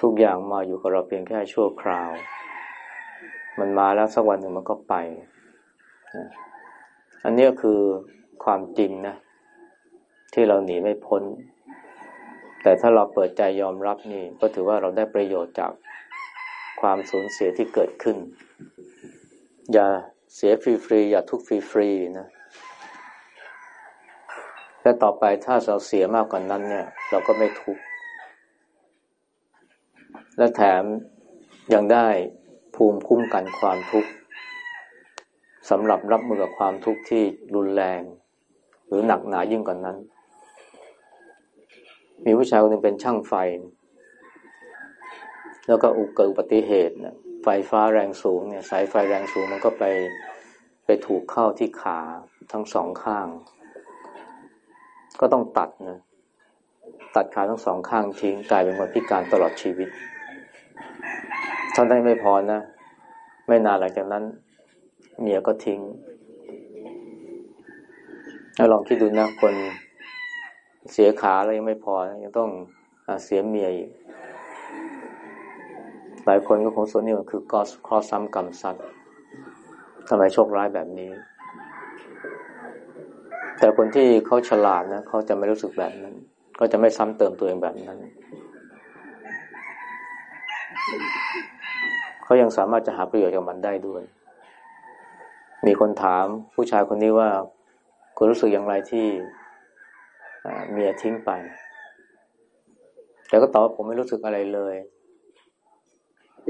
ทุกอย่างมาอยู่กับเราเพียงแค่ชั่วคราว มันมาแล้วสักวันหนึ่งมันก็ไปอันนี้คือความจริงนะ ที่เราหนีไม่พ้น แต่ถ้าเราเปิดใจยอมรับนี่ ก็ถือว่าเราได้ประโยชน์จากความสูญเสียที่เกิดขึ้น อย่าเสียฟรีๆอย่าทุกฟรีๆนะและต่อไปถ้าเราเสียมากกว่านนั้นเนี่ย เราก็ไม่ทุกข์และแถมยังได้ ภูมิคุ้มกันความทุกข์สำหรับรับมือกับความทุกข์ที่รุนแรง หรือหนักหนายิ่งกว่านนั้น มีผู้ชายคนหนึ่งเป็นช่างไฟ แล้วก็อุกเกิดอุบัติเหตุนะไฟฟ้าแรงสูงเนี่ยสายไฟแรงสูงมันก็ไปไปถูกเข้าที่ขาทั้งสองข้าง ก็ต้องตัดนะตัดขาทั้งสองข้างทิ้งกลายเป็นคนพิการตลอดชีวิต ท่านได้ไม่พอนะ ไม่นานหลังจากนั้น เมียก็ทิ้งถ้าลองคิดดูนะคนเสียขาแล้วยังไม่พอ ยังต้องอเสียเมียอีก หลายคนก็คงสนนี่มันคือกอสคอซ้ำกรรมซัดทำไมโชคร้ายแบบนี้ แต่คนที่เขาฉลาดนะเขาจะไม่รู้สึกแบบนั้น ก็จะไม่ซ้ำเติมตัวเองแบบนั้น เขายังสามารถจะหาประโยชน์จากมันได้ด้วย มีคนถามผู้ชายคนนี้ว่าคุณรู้สึกอย่างไรที่เมียทิ้งไป แต่ก็ตอบว่าผมไม่รู้สึกอะไรเลย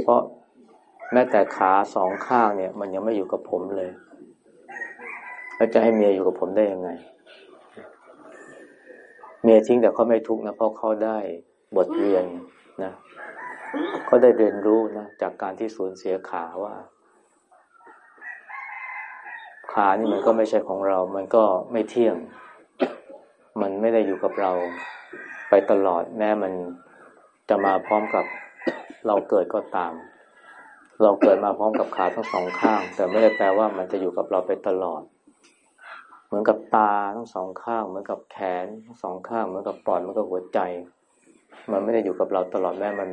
เพราะแม้แต่ขาสองข้างเนี่ย มันยังไม่อยู่กับผมเลย แล้วจะให้เมียอยู่กับผมได้ยังไง เมียทิ้งแต่เขาไม่ทุกข์นะเพราะเขาได้บทเรียนนะ เขาได้เรียนรู้นะจากการที่สูญเสียขาว่า ขานี่มันก็ไม่ใช่ของเรา มันก็ไม่เที่ยง มันไม่ได้อยู่กับเราไปตลอด แม้มันจะมาพร้อมกับเราเกิดก็ตาม เราเกิดมาพร้อมกับขาทั้งสองข้าง แต่ไม่ได้แปลว่ามันจะอยู่กับเราไปตลอด เหมือนกับตาทั้งสองข้าง เหมือนกับแขนทั้งสองข้าง เหมือนกับปอดเหมือนกับหัวใจ มันไม่ได้อยู่กับเราตลอดแม้มัน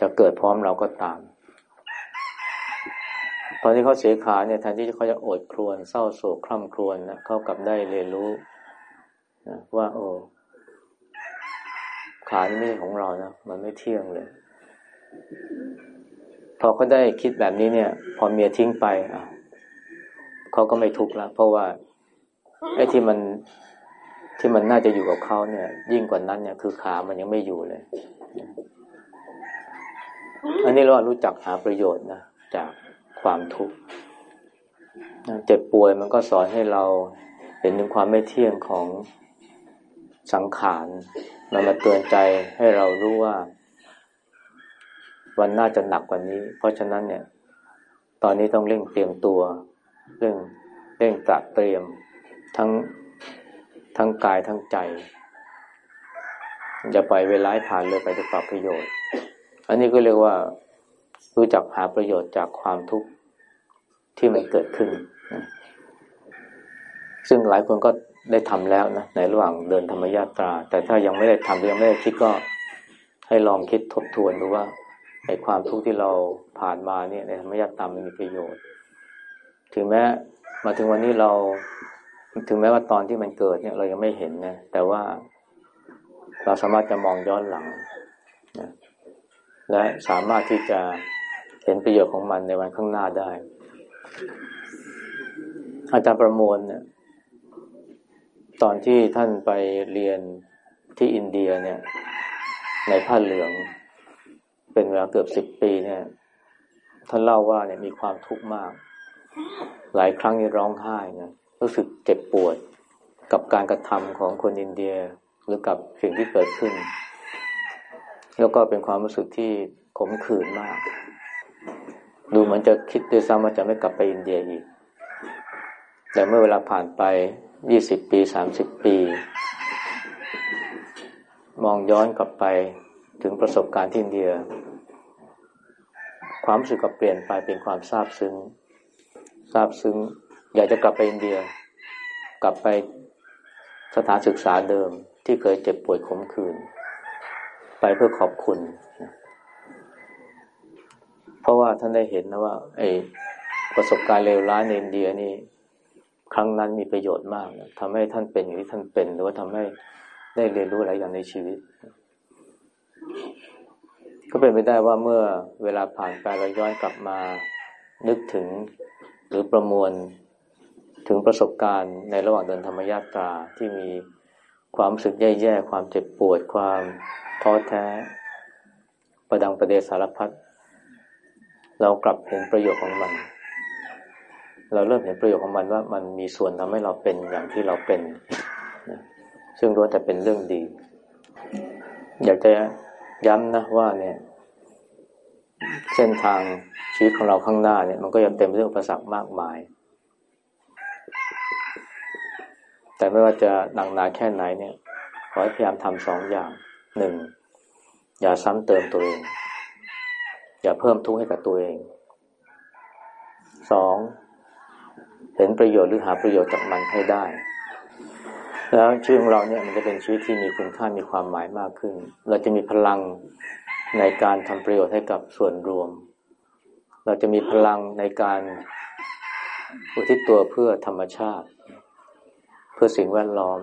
จะเกิดพร้อมเราก็ตาม ตอนที่เขาเสียขาเนี่ยแทนที่เขาจะโอดครวน เศร้าโศกคร่ำครวญนะเขากลับได้เรียนรู้นะว่า โอ้ขานี่ไม่ใช่ของเรานะมันไม่เที่ยงเลย พอเขาได้คิดแบบนี้เนี่ย พอเมียทิ้งไปอะเขาก็ไม่ทุกข์ล้วเพราะว่าไอ้ที่มันที่มันน่าจะอยู่กับเขาเนี่ย ยิ่งกว่านั้นเนี่ยคือขามันยังไม่อยู่เลย อันนี้เรารู้จักหาประโยชน์นะจากความทุกข์เจ็บป่วยมันก็สอนให้เราเห็นถึงความไม่เที่ยงของสังขารมันมาเตือนใจให้เรารู้ว่า วันน่าจะหนักกว่านี้ เพราะฉะนั้นเนี่ย ตอนนี้ต้องเร่งเตรียมตัว เร่งเร่งตระเตรียมทั้งทั้งกายทั้งใจอย่าปล่อยเวลาผ่านเลยไปด้วยปรับประโยชน์ อันนี้ก็เรียกว่ารู้จักหาประโยชน์จากความทุกข์ที่มันเกิดขึ้นนะซึ่งหลายคนก็ได้ทำแล้วนะในระหว่างเดินธรรมยาตรา แต่ถ้ายังไม่ได้ทำยังไม่ได้คิดก็ให้ลองคิดทบทวนดูว่าไอ้ความทุกข์ที่เราผ่านมาเนี่ยในธรรมยาตรามันมีประโยชน์ ถึงแม้มาถึงวันนี้เราถึงแม้ว่าตอนที่มันเกิดเนี่ยเรายังไม่เห็นนะแต่ว่าเราสามารถจะมองย้อนหลัง และสามารถที่จะเห็นประโยชน์ของมันในวันข้างหน้าได้ อาจารย์ประมวลเนี่ยตอนที่ท่านไปเรียนที่อินเดียเนี่ย ในผ้าเหลือง เป็นเวลาเกือบสิบปีเนี่ยท่านเล่าว่าเนี่ยมีความทุกข์มาก หลายครั้งนี่ร้องไห้นะรู้สึกเจ็บปวดกับการกระทำของคนอินเดียหรือกับสิ่งที่เกิดขึ้น แล้วก็เป็นความรู้สึกที่ขมขื่นมาก ดูเหมือนจะคิดด้วยซ้ำว่าจะไม่กลับไปอินเดียอีก แต่เมื่อเวลาผ่านไปยี่สิบปีสามสิบปี มองย้อนกลับไปถึงประสบการณ์ที่อินเดีย ความรู้สึกก็เปลี่ยนไปเป็นความซาบซึ้งซาบซึ้ง อยากจะกลับไปอินเดีย กลับไปสถานศึกษาเดิมที่เคยเจ็บป่วยขมขื่น ไปเพื่อขอบคุณ เพราะว่าท่านได้เห็นนะว่าไอ้ประสบการณ์เลวร้ายในอินเดียนี่ ครั้งนั้นมีประโยชน์มากนะทำให้ท่านเป็นอย่างที่ท่านเป็น หรือว่าทำให้ได้เรียนรู้อะไรอย่างในชีวิต ก็เป็นไปได้ว่าเมื่อเวลาผ่านไปเราย้อนกลับมานึกถึงหรือประมวลถึงประสบการณ์ในระหว่างเดินธรรมยาตราที่มี ความรู้สึกแย่ๆ ความเจ็บปวด ความท้อแท้ ประดังประเดสารพัด เรากลับเห็นประโยชน์ของมัน เราเริ่มเห็นประโยชน์ของมันว่ามันมีส่วนทำให้เราเป็นอย่างที่เราเป็น ซึ่งรู้แต่เป็นเรื่องดี อยากจะย้ำนะว่าเนี่ย เส้นทางชีวิตของเราข้างหน้าเนี่ย มันก็ยังเต็มไปด้วยอุปสรรคมากมาย แต่ไม่ว่าจะหนักหนาแค่ไหนเนี่ย ขอให้พยายามทำสองอย่างหนึ่งอย่าซ้ำเติมตัวเอง อย่าเพิ่มทุกข์ให้กับตัวเองสองเห็นประโยชน์หรือหาประโยชน์จากมันให้ได้ แล้วชีวิตของเราเนี่ยมันจะเป็นชีวิตที่มีคุณค่ามีความหมายมากขึ้น เราจะมีพลังในการทำประโยชน์ให้กับส่วนรวม เราจะมีพลังในการอุทิศตัวเพื่อธรรมชาติ พื่อสิ่งแวดล้อม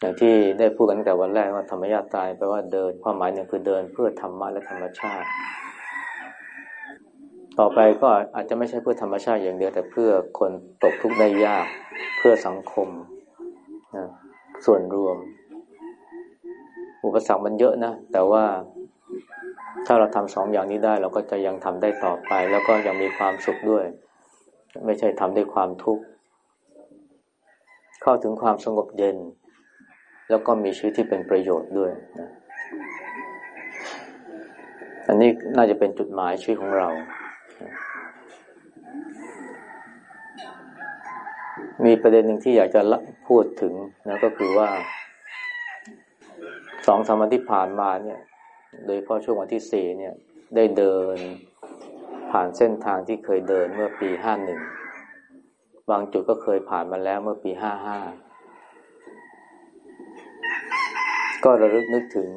อย่างที่ได้พูดกันตั้งแต่วันแรกว่าธรรมญาตายแปลว่าเดิน ความหมายหนึ่งคือเดินเพื่อธรรมะและธรรมชาติ ต่อไปก็อาจจะไม่ใช่เพื่อธรรมชาติอย่างเดียว แต่เพื่อคนตกทุกข์ได้ยาก เพื่อสังคมนะส่วนรวม อุปสรรคมันเยอะนะ แต่ว่าถ้าเราทำสองอย่างนี้ได้ เราก็จะยังทำได้ต่อไป แล้วก็ยังมีความสุขด้วย ไม่ใช่ทำด้วยความทุกข์ เข้าถึงความสงบเย็น แล้วก็มีชีวิตที่เป็นประโยชน์ด้วยนะอันนี้น่าจะเป็นจุดหมายชีวิตของเรา มีประเด็นหนึ่งที่อยากจะพูดถึงนะก็คือว่าสองสามวันที่ผ่านมาเนี่ย โดยเพาะช่วงวันที่สี่เนี่ย ได้เดินผ่านเส้นทางที่เคยเดินเมื่อปีห้าหนึ่ง บางจุดก็เคยผ่านมาแล้วเมื่อปีห้าห้าก็ระลึกนึกถึง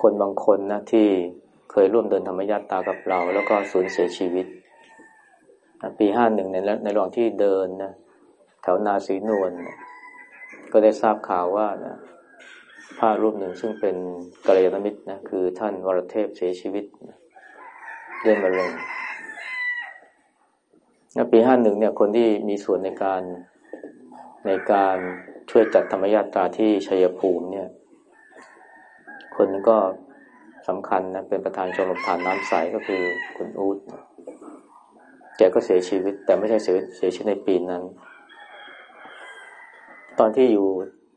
คนบางคนนะที่เคยร่วมเดินธรรมญาตากับเรา แล้วก็สูญเสียชีวิต ปีห้าหนึ่งในในระหว่างที่เดินนะแถวนาสีนวลก็ได้ทราบข่าวว่านะพระรูปหนึ่งซึ่งเป็นกัลยาณมิตรนะคือท่านวรเทพเสียชีวิตด้วยมะเร็ง ปีห้าหนึ่งเนี่ยคนที่มีส่วนในการในการช่วยจัดธรรมยาตราที่ชัยภูมิเนี่ย คนนึงก็สำคัญนะเป็นประธานชมรมทานน้ำใสก็คือคุณอูดแกก็เสียชีวิต แต่ไม่ใช่เสียเสียชีวิตในปีนั้น ตอนที่อยู่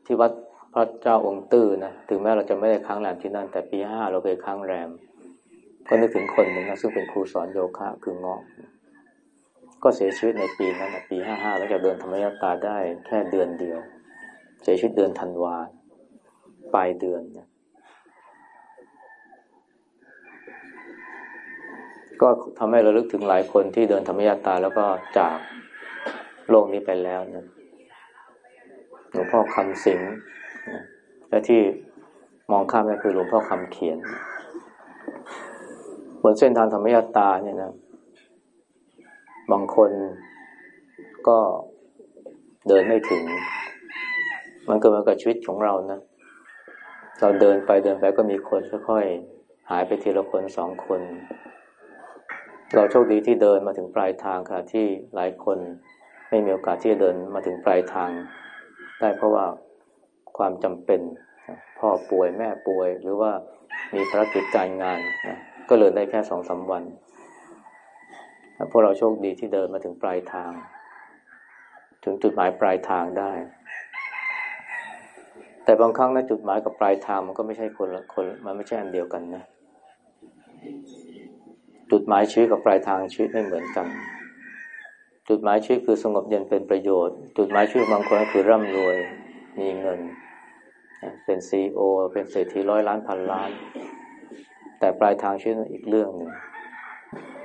ที่วัดพระเจ้าองค์ตื้อนะถึงแม้เราจะไม่ได้ค้างแรมที่นั่น แต่ปีห้าเราเคยค้างแรม ก็นึกถึงคนหนึ่งนะซึ่งเป็นครูสอนโยคะคือเงาะ ก็เสียชีวิตในปีนั้นนะปีห้าห้าแล้วจะเดินธรรมยตาได้แค่เดือนเดียว เสียชีวิตเดือนธันวาปลายเดือนนะก็ทำให้เราลึกถึงหลายคนที่เดินธรรมยตาแล้วก็จากโลกนี้ไปแล้วนะหลวงพ่อคำสิงและที่มองข้ามก็คือหลวงพ่อคำเขียน บนเส้นทางธรรมยตาเนี่ยนะ บางคนก็เดินไม่ถึง มันก็เหมือนกับชีวิตของเรานะ เราเดินไปเดินไปก็มีคนค่อยๆหายไปทีละคนสองคน เราโชคดีที่เดินมาถึงปลายทางค่ะ ที่หลายคนไม่มีโอกาสที่จะเดินมาถึงปลายทาง ได้เพราะว่าความจำเป็น พ่อป่วยแม่ป่วยหรือว่ามีภารกิจการงานนะก็เลยได้แค่สองสาวัน พวกเราโชคดีที่เดินมาถึงปลายทาง ถึงจุดหมายปลายทางได้ แต่บางครั้งนะจุดหมายกับปลายทางมันก็ไม่ใช่คนละคนมันไม่ใช่อันเดียวกันนะ จุดหมายชีวิตกับปลายทางชีวิตไม่เหมือนกัน จุดหมายชีวิตคือสงบเย็นเป็นประโยชน์ จุดหมายชีวิตบางคนก็คือร่ำรวย มีเงิน เป็นซีโอเป็นเศรษฐีร้อยล้านพันล้าน แต่ปลายทางชีวิตอีกเรื่องหนึ่ง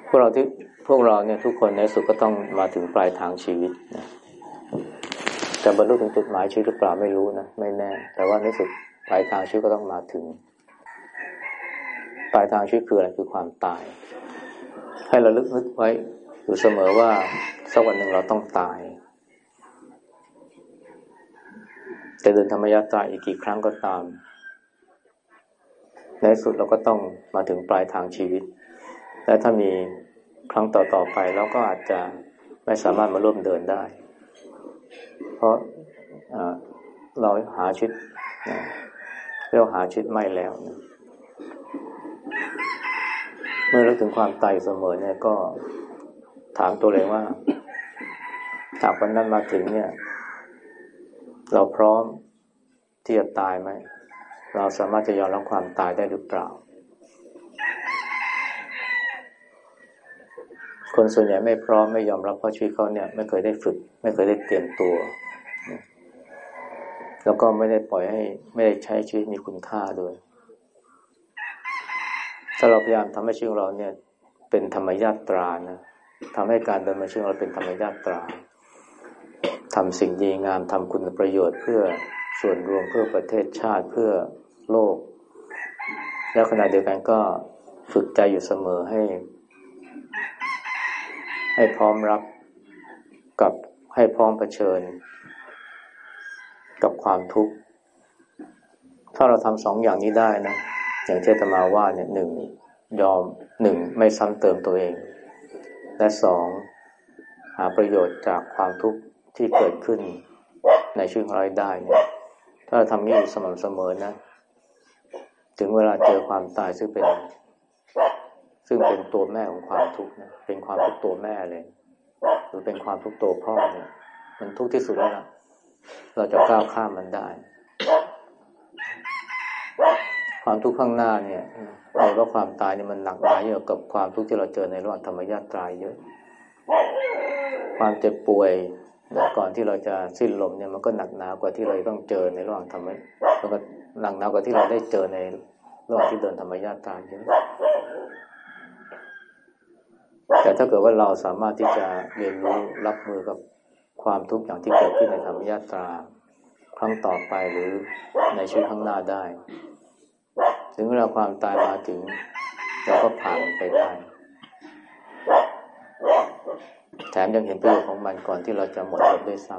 พวกเราที่ พวกเราเนี่ยทุกคนในสุดก็ต้องมาถึงปลายทางชีวิตนะจะบรรลุถึงจุดหมายชีวิตหรือเปล่าไม่รู้นะไม่แน่ แต่ว่าในสุดปลายทางชีวิตก็ต้องมาถึง ปลายทางชีวิตคืออะไรคือความตาย ให้เราลึกนึกไว้อยู่เสมอว่าสักวันหนึ่งเราต้องตายจะเดินธรรมยาตราอีกกี่ครั้งก็ตาม ในสุดเราก็ต้องมาถึงปลายทางชีวิต และถ้ามี ครั้งต่อๆไปเราก็อาจจะไม่สามารถมาร่วมเดินได้ เพราะเราหาชิดเราหาชิดไม่แล้วนะเมื่อเราถึงความตายเสมอเนี่ยก็ถามตัวเองว่าหากวันนั้นมาถึงเนี่ย เราพร้อมที่จะตายไหม เราสามารถจะยอมรับความตายได้หรือเปล่า คนส่วนใหญ่ไม่พร้อมไม่ยอมรับเพราะชีวิตเขาเนี่ย ไม่เคยได้ฝึก ไม่เคยได้เตรียมตัว แล้วก็ไม่ได้ปล่อยให้ไม่ได้ใช้ชีวิตมีคุณค่าด้วยถ้าเราพยายามทำให้ชีวิตเราเนี่ย เป็นธรรมญาตรานะทำให้การเดินมาชีวิตเราเป็นธรรมญาตราทำสิ่งดีงามทำคุณประโยชน์เพื่อส่วนรวมเพื่อประเทศชาติเพื่อโลก แล้วขณะเดียวกันก็ฝึกใจอยู่เสมอให้ ให้พร้อมรับกับให้พร้อมเผชิญ กับความทุกข์ ถ้าเราทำสองอย่างนี้ได้นะ อย่างเช่นธรรมาว่าเนี่ยหนึ่งยอมหนึ่งไม่ซ้ำเติมตัวเอง และสองหาประโยชน์จากความทุกข์ที่เกิดขึ้นในชีวิตของเราได้เนี่ยถ้าเราทำนี้อยู่สม่ำเสมอนะ ถึงเวลาเจอความตายซึ่งเป็น ซึ่งเป็นตัวแม่ของความทุกข์นะเป็นความทุกข์ตัวแม่เลย หรือเป็นความทุกข์ตัวพ่อเนี่ย มันทุกข์ที่สุดแล้วนะเราจะก้าวข้ามมันได้ ความทุกข์ข้างหน้าเนี่ยเอาว่าความตายเนี่ยมันหนักหนาเยอะกับความทุกข์ที่เราเจอในระหว่างธรรมญาตรายเยอะ ความเจ็บป่วยก่อนที่เราจะสิ้นลมเนี่ยมันก็หนักหนากว่าที่เราต้องเจอในระหว่างธรรมะมันก็หนักหนากว่าที่เราได้เจอในระหว่างที่เดินธรรมญาตราเยอะ แต่ถ้าเกิดว่าเราสามารถที่จะเรียนรู้รับมือกับความทุกข์อย่างที่เกิดขึ้นในธรรมยาตราครั้งต่อไปหรือในชีวิตข้างหน้าได้ ถึงเวลาความตายมาถึงเราก็ผ่านไปได้ แถมยังเห็นประโยชน์ของมันก่อนที่เราจะหมดลมด้วยซ้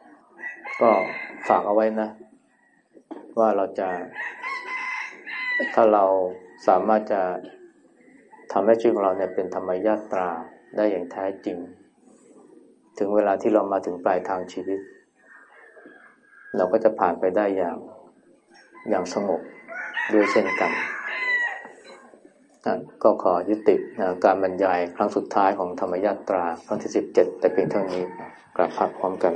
ำก็ฝากเอาไว้นะ ว่าเราจะ ถ้าเราสามารถจะ ทำให้ชีวิตของเราเนี่ยเป็นธรรมญาตราได้อย่างแท้จริง ถึงเวลาที่เรามาถึงปลายทางชีวิต เราก็จะผ่านไปได้อย่างอย่างสงบด้วยเช่นกันก็ขอยุติการบรรยายครั้งสุดท้ายของธรรมยาตราครั้งที่สิบเจ็ดแต่เพียงเท่านี้กลับพักพร้อมกัน